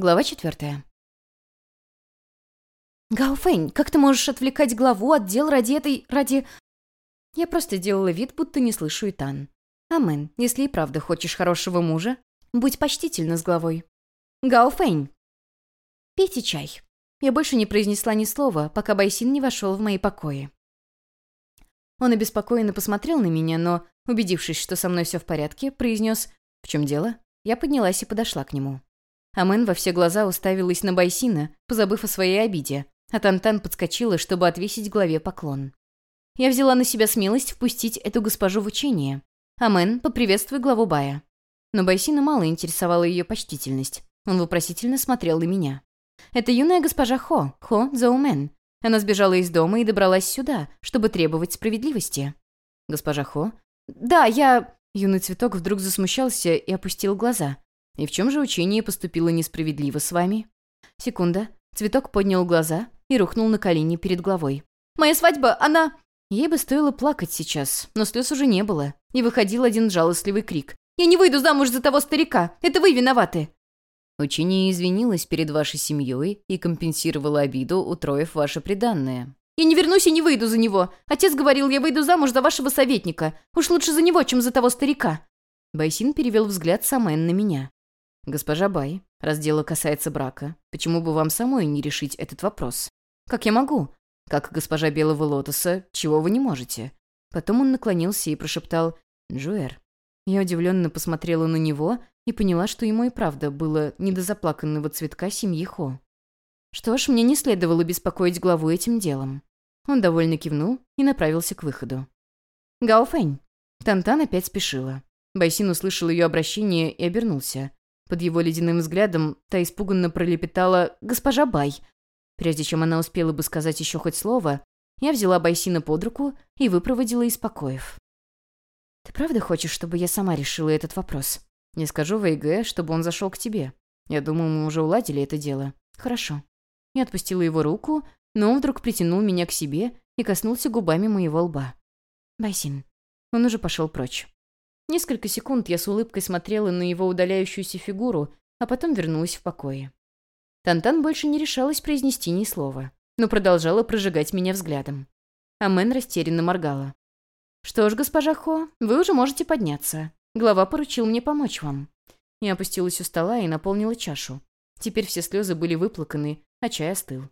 Глава четвертая. «Гаофэнь, как ты можешь отвлекать главу от дел ради этой... ради...» Я просто делала вид, будто не слышу Итан. «Амен, если и правда хочешь хорошего мужа, будь почтительна с главой». «Гаофэнь!» «Пейте чай». Я больше не произнесла ни слова, пока Байсин не вошел в мои покои. Он обеспокоенно посмотрел на меня, но, убедившись, что со мной все в порядке, произнес «В чем дело?». Я поднялась и подошла к нему. Амен во все глаза уставилась на Байсина, позабыв о своей обиде, а Тантан подскочила, чтобы отвесить главе поклон. Я взяла на себя смелость впустить эту госпожу в учение. Амен, поприветствуй главу Бая. Но Байсина мало интересовала ее почтительность. Он вопросительно смотрел на меня. «Это юная госпожа Хо, Хо Заумен. Она сбежала из дома и добралась сюда, чтобы требовать справедливости». «Госпожа Хо?» «Да, я...» Юный цветок вдруг засмущался и опустил глаза. «И в чем же учение поступило несправедливо с вами?» Секунда. Цветок поднял глаза и рухнул на колени перед главой. «Моя свадьба, она...» Ей бы стоило плакать сейчас, но слез уже не было. И выходил один жалостливый крик. «Я не выйду замуж за того старика! Это вы виноваты!» Учение извинилось перед вашей семьей и компенсировало обиду, утроив ваше преданное. «Я не вернусь и не выйду за него! Отец говорил, я выйду замуж за вашего советника! Уж лучше за него, чем за того старика!» Байсин перевел взгляд Самэн на меня. «Госпожа Бай, раз дело касается брака, почему бы вам самой не решить этот вопрос? Как я могу? Как госпожа Белого Лотоса, чего вы не можете?» Потом он наклонился и прошептал «Джуэр». Я удивленно посмотрела на него и поняла, что ему и правда было не до заплаканного цветка семьи Хо. Что ж, мне не следовало беспокоить главу этим делом. Он довольно кивнул и направился к выходу. «Гаофэнь!» Тантан опять спешила. Байсин услышал ее обращение и обернулся. Под его ледяным взглядом та испуганно пролепетала «Госпожа Бай». Прежде чем она успела бы сказать еще хоть слово, я взяла Байсина под руку и выпроводила из покоев. «Ты правда хочешь, чтобы я сама решила этот вопрос? Не скажу ВГ, чтобы он зашел к тебе. Я думаю, мы уже уладили это дело. Хорошо». Я отпустила его руку, но он вдруг притянул меня к себе и коснулся губами моего лба. «Байсин». Он уже пошел прочь. Несколько секунд я с улыбкой смотрела на его удаляющуюся фигуру, а потом вернулась в покое. Тантан больше не решалась произнести ни слова, но продолжала прожигать меня взглядом. Амен растерянно моргала. «Что ж, госпожа Хо, вы уже можете подняться. Глава поручил мне помочь вам». Я опустилась у стола и наполнила чашу. Теперь все слезы были выплаканы, а чай остыл.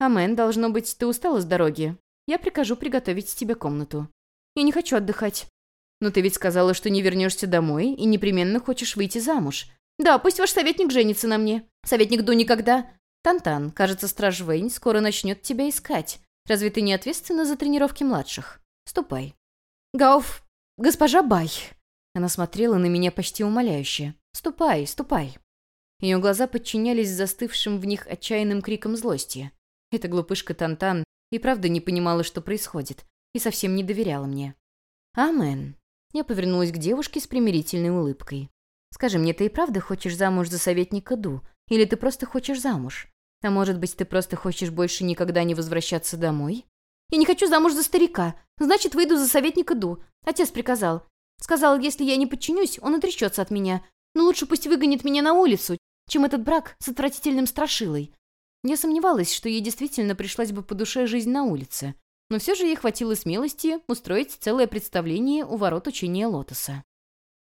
«Амен, должно быть, ты устала с дороги. Я прикажу приготовить тебе комнату. Я не хочу отдыхать. «Но ты ведь сказала, что не вернешься домой и непременно хочешь выйти замуж. Да, пусть ваш советник женится на мне. Советник Ду никогда...» «Тантан, кажется, страж Вейн скоро начнет тебя искать. Разве ты не ответственна за тренировки младших? Ступай». «Гауф, госпожа Бай...» Она смотрела на меня почти умоляюще. «Ступай, ступай». Ее глаза подчинялись застывшим в них отчаянным криком злости. Эта глупышка Тантан и правда не понимала, что происходит, и совсем не доверяла мне. «Амен», я повернулась к девушке с примирительной улыбкой. «Скажи мне, ты и правда хочешь замуж за советника Ду? Или ты просто хочешь замуж? А может быть, ты просто хочешь больше никогда не возвращаться домой?» «Я не хочу замуж за старика. Значит, выйду за советника Ду. Отец приказал. Сказал, если я не подчинюсь, он отречется от меня. Но лучше пусть выгонит меня на улицу, чем этот брак с отвратительным страшилой». Я сомневалась, что ей действительно пришлась бы по душе жизнь на улице но все же ей хватило смелости устроить целое представление у ворот учения Лотоса.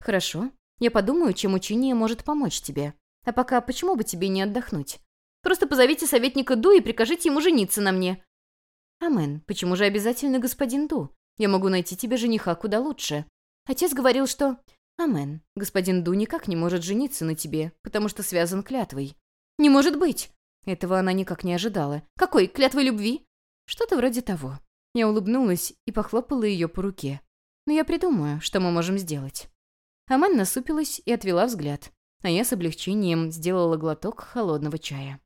«Хорошо, я подумаю, чем учение может помочь тебе. А пока почему бы тебе не отдохнуть? Просто позовите советника Ду и прикажите ему жениться на мне». «Амен, почему же обязательно господин Ду? Я могу найти тебе жениха куда лучше. Отец говорил, что...» «Амен, господин Ду никак не может жениться на тебе, потому что связан клятвой». «Не может быть!» Этого она никак не ожидала. «Какой? Клятвой любви?» «Что-то вроде того». Я улыбнулась и похлопала ее по руке. «Но я придумаю, что мы можем сделать». Аман насупилась и отвела взгляд, а я с облегчением сделала глоток холодного чая.